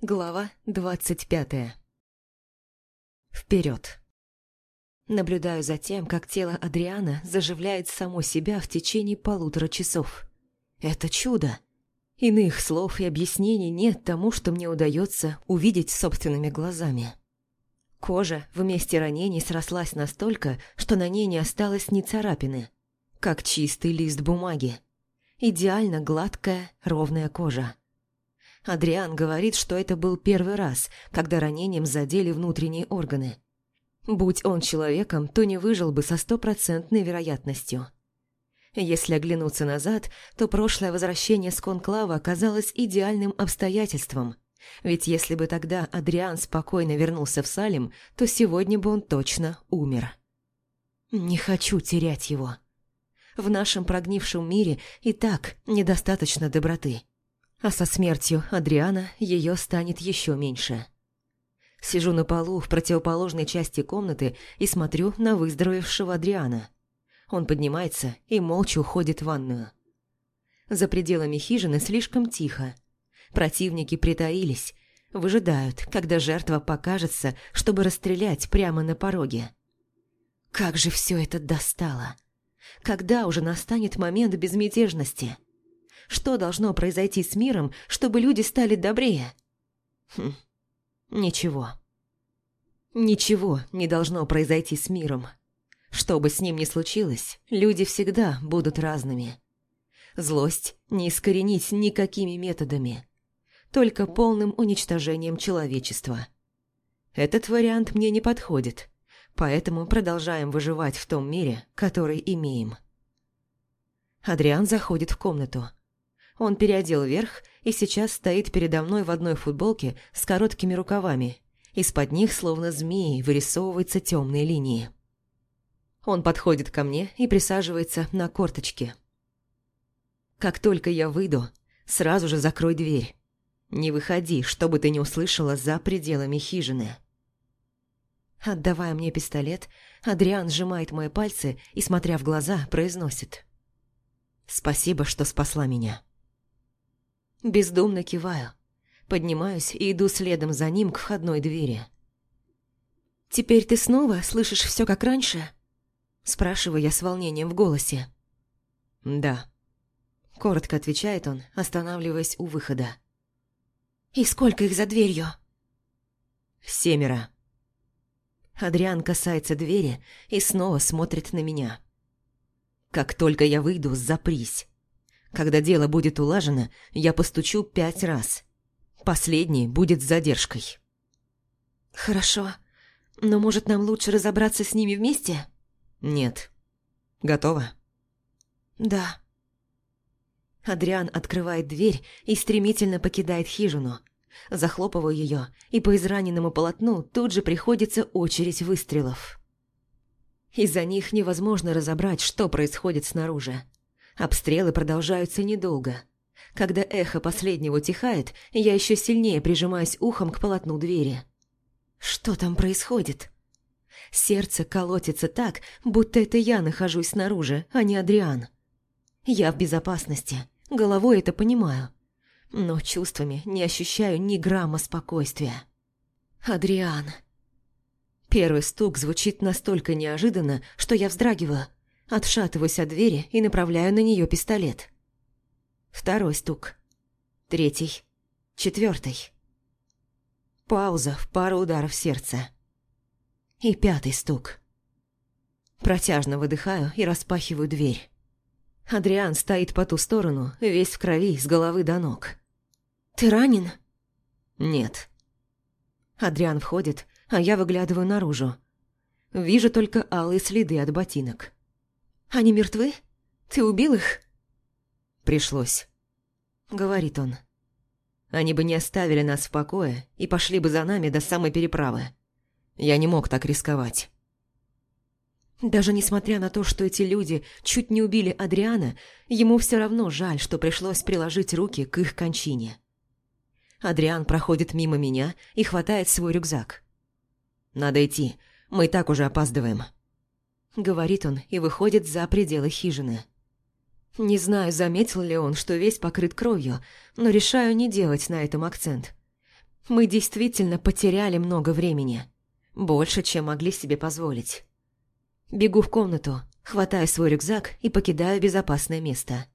Глава двадцать пятая. Вперед. Наблюдаю за тем, как тело Адриана заживляет само себя в течение полутора часов. Это чудо. Иных слов и объяснений нет тому, что мне удается увидеть собственными глазами. Кожа в месте ранений срослась настолько, что на ней не осталось ни царапины, как чистый лист бумаги. Идеально гладкая, ровная кожа. Адриан говорит, что это был первый раз, когда ранением задели внутренние органы. Будь он человеком, то не выжил бы со стопроцентной вероятностью. Если оглянуться назад, то прошлое возвращение с конклава оказалось идеальным обстоятельством. Ведь если бы тогда Адриан спокойно вернулся в Салим, то сегодня бы он точно умер. Не хочу терять его. В нашем прогнившем мире и так недостаточно доброты а со смертью Адриана ее станет еще меньше. Сижу на полу в противоположной части комнаты и смотрю на выздоровевшего Адриана. Он поднимается и молча уходит в ванную. За пределами хижины слишком тихо. Противники притаились, выжидают, когда жертва покажется, чтобы расстрелять прямо на пороге. Как же все это достало! Когда уже настанет момент безмятежности? Что должно произойти с миром, чтобы люди стали добрее? Хм, ничего. Ничего не должно произойти с миром. Что бы с ним ни случилось, люди всегда будут разными. Злость не искоренить никакими методами, только полным уничтожением человечества. Этот вариант мне не подходит, поэтому продолжаем выживать в том мире, который имеем. Адриан заходит в комнату. Он переодел верх и сейчас стоит передо мной в одной футболке с короткими рукавами. Из-под них, словно змеи, вырисовываются темные линии. Он подходит ко мне и присаживается на корточки. «Как только я выйду, сразу же закрой дверь. Не выходи, чтобы ты не услышала за пределами хижины». Отдавая мне пистолет, Адриан сжимает мои пальцы и, смотря в глаза, произносит. «Спасибо, что спасла меня». Бездумно киваю. Поднимаюсь и иду следом за ним к входной двери. «Теперь ты снова слышишь все как раньше?» Спрашиваю я с волнением в голосе. «Да», — коротко отвечает он, останавливаясь у выхода. «И сколько их за дверью?» «Семеро». Адриан касается двери и снова смотрит на меня. «Как только я выйду, запрись. Когда дело будет улажено, я постучу пять раз. Последний будет с задержкой. Хорошо. Но может нам лучше разобраться с ними вместе? Нет. Готово? Да. Адриан открывает дверь и стремительно покидает хижину. Захлопываю ее, и по израненному полотну тут же приходится очередь выстрелов. Из-за них невозможно разобрать, что происходит снаружи. Обстрелы продолжаются недолго. Когда эхо последнего утихает, я еще сильнее прижимаюсь ухом к полотну двери. Что там происходит? Сердце колотится так, будто это я нахожусь снаружи, а не Адриан. Я в безопасности, головой это понимаю. Но чувствами не ощущаю ни грамма спокойствия. Адриан. Первый стук звучит настолько неожиданно, что я вздрагиваю, Отшатываюсь от двери и направляю на нее пистолет. Второй стук. Третий. Четвертый. Пауза в пару ударов сердца. И пятый стук. Протяжно выдыхаю и распахиваю дверь. Адриан стоит по ту сторону, весь в крови, с головы до ног. «Ты ранен?» «Нет». Адриан входит, а я выглядываю наружу. Вижу только алые следы от ботинок. Они мертвы? Ты убил их?» «Пришлось», — говорит он. «Они бы не оставили нас в покое и пошли бы за нами до самой переправы. Я не мог так рисковать». Даже несмотря на то, что эти люди чуть не убили Адриана, ему все равно жаль, что пришлось приложить руки к их кончине. Адриан проходит мимо меня и хватает свой рюкзак. «Надо идти, мы и так уже опаздываем». – говорит он и выходит за пределы хижины. Не знаю, заметил ли он, что весь покрыт кровью, но решаю не делать на этом акцент. Мы действительно потеряли много времени. Больше, чем могли себе позволить. Бегу в комнату, хватаю свой рюкзак и покидаю безопасное место.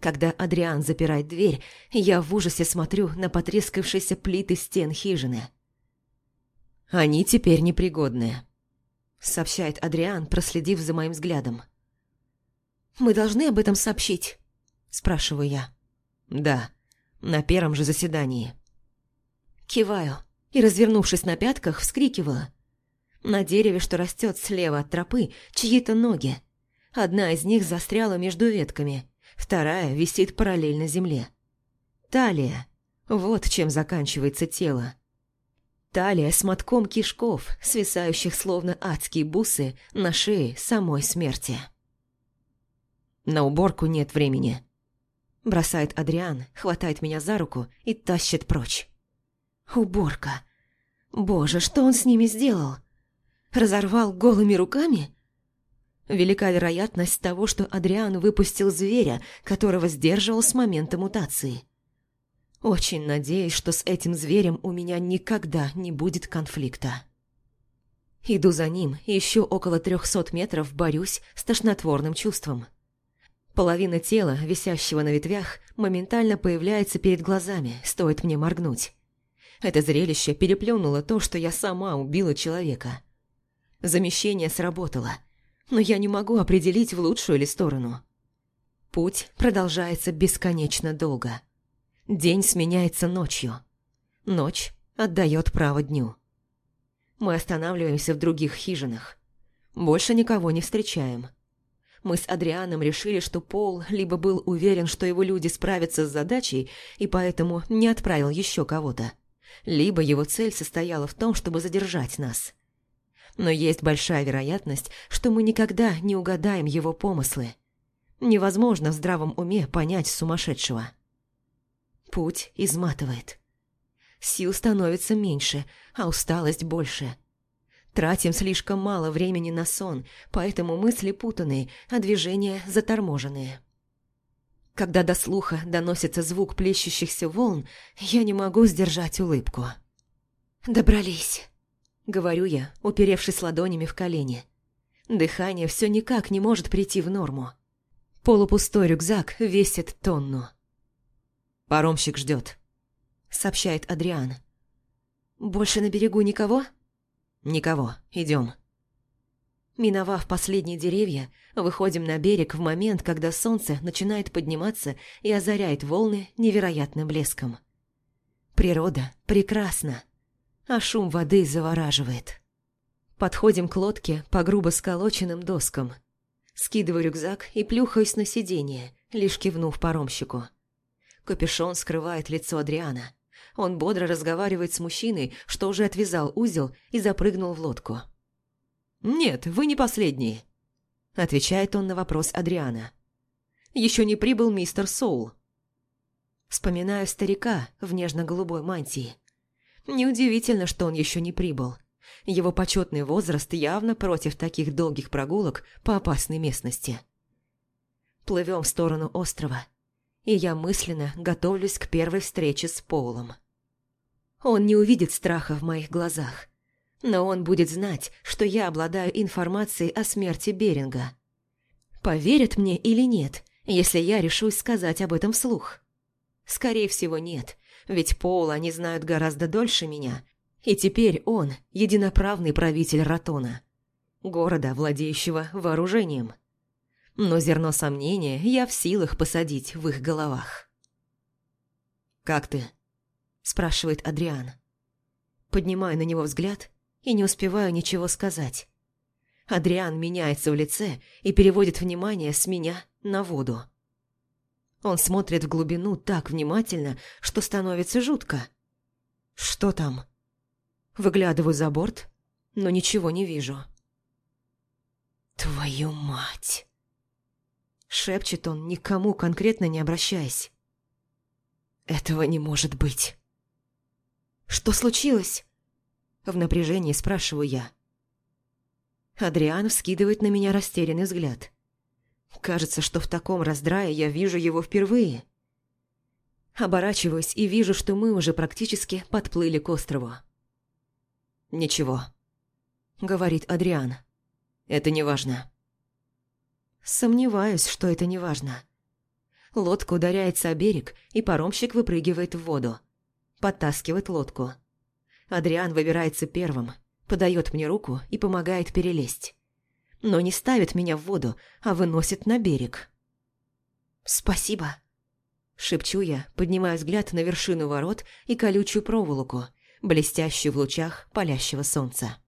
Когда Адриан запирает дверь, я в ужасе смотрю на потрескавшиеся плиты стен хижины. «Они теперь непригодные», — сообщает Адриан, проследив за моим взглядом. «Мы должны об этом сообщить?» – спрашиваю я. «Да, на первом же заседании». Киваю и, развернувшись на пятках, вскрикиваю. На дереве, что растет слева от тропы, чьи-то ноги. Одна из них застряла между ветками, вторая висит параллельно земле. Талия. Вот чем заканчивается тело. Талия с мотком кишков, свисающих словно адские бусы на шее самой смерти. На уборку нет времени. Бросает Адриан, хватает меня за руку и тащит прочь. Уборка. Боже, что он с ними сделал? Разорвал голыми руками? Велика вероятность того, что Адриан выпустил зверя, которого сдерживал с момента мутации. Очень надеюсь, что с этим зверем у меня никогда не будет конфликта. Иду за ним, еще около трехсот метров борюсь с тошнотворным чувством. Половина тела, висящего на ветвях, моментально появляется перед глазами, стоит мне моргнуть. Это зрелище переплюнуло то, что я сама убила человека. Замещение сработало, но я не могу определить в лучшую ли сторону. Путь продолжается бесконечно долго. День сменяется ночью. Ночь отдает право дню. Мы останавливаемся в других хижинах. Больше никого не встречаем. Мы с Адрианом решили, что Пол либо был уверен, что его люди справятся с задачей, и поэтому не отправил еще кого-то, либо его цель состояла в том, чтобы задержать нас. Но есть большая вероятность, что мы никогда не угадаем его помыслы. Невозможно в здравом уме понять сумасшедшего. Путь изматывает. Сил становится меньше, а усталость больше – Тратим слишком мало времени на сон, поэтому мысли путанные, а движения заторможенные. Когда до слуха доносится звук плещущихся волн, я не могу сдержать улыбку. «Добрались», — говорю я, уперевшись ладонями в колени. Дыхание все никак не может прийти в норму. Полупустой рюкзак весит тонну. «Паромщик ждет», — сообщает Адриан. «Больше на берегу никого?» «Никого, идем». Миновав последние деревья, выходим на берег в момент, когда солнце начинает подниматься и озаряет волны невероятным блеском. Природа прекрасна, а шум воды завораживает. Подходим к лодке по грубо сколоченным доскам. Скидываю рюкзак и плюхаюсь на сиденье, лишь кивнув паромщику. Капюшон скрывает лицо Адриана. Он бодро разговаривает с мужчиной, что уже отвязал узел и запрыгнул в лодку. «Нет, вы не последний», – отвечает он на вопрос Адриана. «Еще не прибыл мистер Соул». Вспоминаю старика в нежно-голубой мантии. Неудивительно, что он еще не прибыл. Его почетный возраст явно против таких долгих прогулок по опасной местности. Плывем в сторону острова, и я мысленно готовлюсь к первой встрече с Полом. Он не увидит страха в моих глазах. Но он будет знать, что я обладаю информацией о смерти Беринга. Поверят мне или нет, если я решусь сказать об этом вслух? Скорее всего, нет, ведь Пола они знают гораздо дольше меня, и теперь он – единоправный правитель Ратона, города, владеющего вооружением. Но зерно сомнения я в силах посадить в их головах. «Как ты?» спрашивает Адриан. Поднимаю на него взгляд и не успеваю ничего сказать. Адриан меняется в лице и переводит внимание с меня на воду. Он смотрит в глубину так внимательно, что становится жутко. Что там? Выглядываю за борт, но ничего не вижу. «Твою мать!» Шепчет он, никому конкретно не обращаясь. «Этого не может быть!» Что случилось?» В напряжении спрашиваю я. Адриан вскидывает на меня растерянный взгляд. Кажется, что в таком раздрае я вижу его впервые. Оборачиваюсь и вижу, что мы уже практически подплыли к острову. «Ничего», — говорит Адриан. «Это не важно». Сомневаюсь, что это не важно. Лодка ударяется о берег, и паромщик выпрыгивает в воду. Подтаскивает лодку. Адриан выбирается первым, подает мне руку и помогает перелезть. Но не ставит меня в воду, а выносит на берег. «Спасибо», – шепчу я, поднимая взгляд на вершину ворот и колючую проволоку, блестящую в лучах палящего солнца.